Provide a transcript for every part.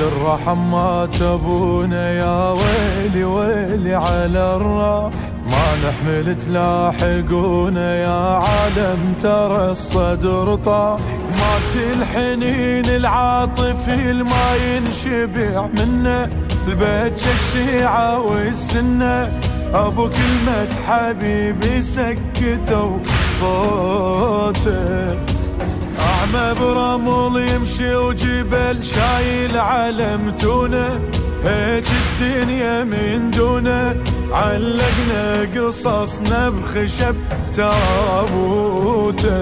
الرحم ما تبونا يا ويلي ويلي على الراح ما نحمل تلاحقونا يا عالم ترى الصدر طاح مات الحنين العاطفي الما ينشبع منه. البيت الشيعة والسنة. أبو كلمة حبيبي سكتوا صوته برمل يمشي وجبل شايل علم تونه. هيك الدنيا من دونه. علقنا قصصنا بخشب تابوته.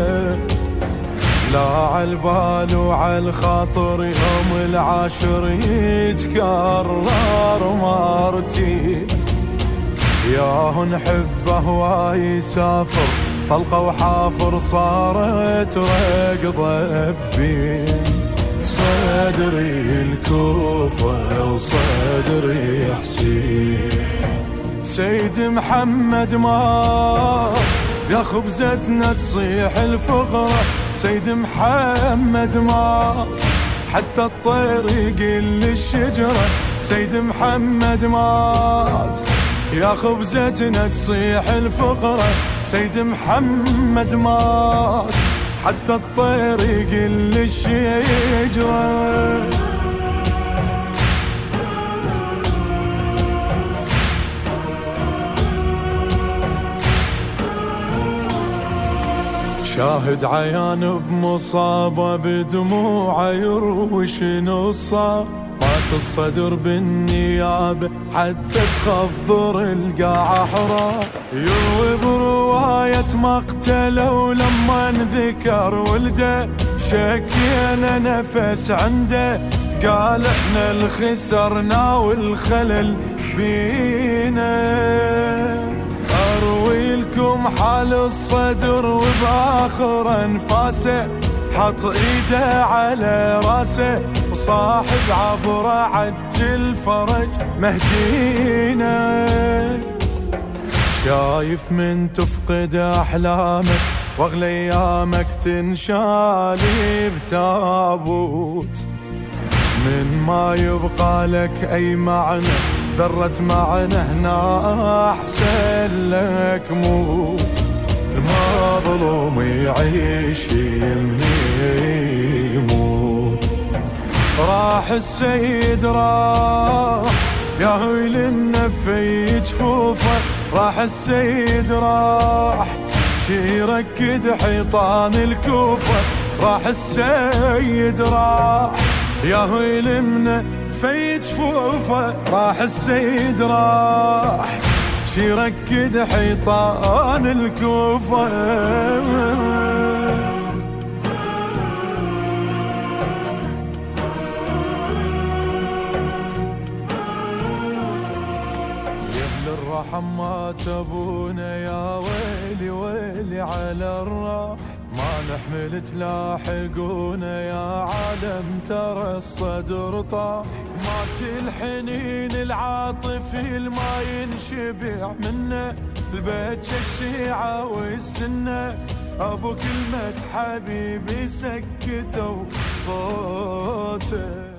لا عالبال وعالخاطر يوم العاشر يتكرر مرتي ياه نحبه ويسافر طلقة وحافر صارت رقضه بين صدري الكوفة وصدري حسين. سيد محمد مات يا خبزتنا تصيح الفقرة. سيد محمد مات حتى الطير يقل للشجرة سيد محمد مات يا خبزتنا تصيح الفقرة سيد محمد مات. حتى الطير يقل الشجرة. شاهد عيان بمصابة بدموعه يروي شنو صار. الصدر بالنيابة حتى تخضر القاعة حرام يروي برواية مقتله ولما انذكر ولده شكينا نفس عنده. قال إحنا الخسرنا والخلل بينا. أروي لكم حال الصدر وباخر أنفاسه. حط إيده على راسه وصاحب عبره عجل فرج مهدينا. شايف من تفقد أحلامك وأغلى أيامك تنشالي بتابوت. من ما يبقى لك أي معنى ذرة معنى هنا أحسن لك موت. المظلوم يعيش يموت. راح السيد راح يا ويل النفي جفوفه راح السيد راح شي يركد حيطان الكوفة. راح السيد راح يا ويل من في جفوفه راح السيد راح شي يركد حيطان الكوفة. الرحم ما تبونا يا ويلي ويلي على الراح نحمل تلاحقونا يا عالم ترى الصدر طاح. مات الحنين العاطفي الما ينشبع منه. البيت الشيعة والسنة. أبو كلمة حبيبي سكتوا صوته.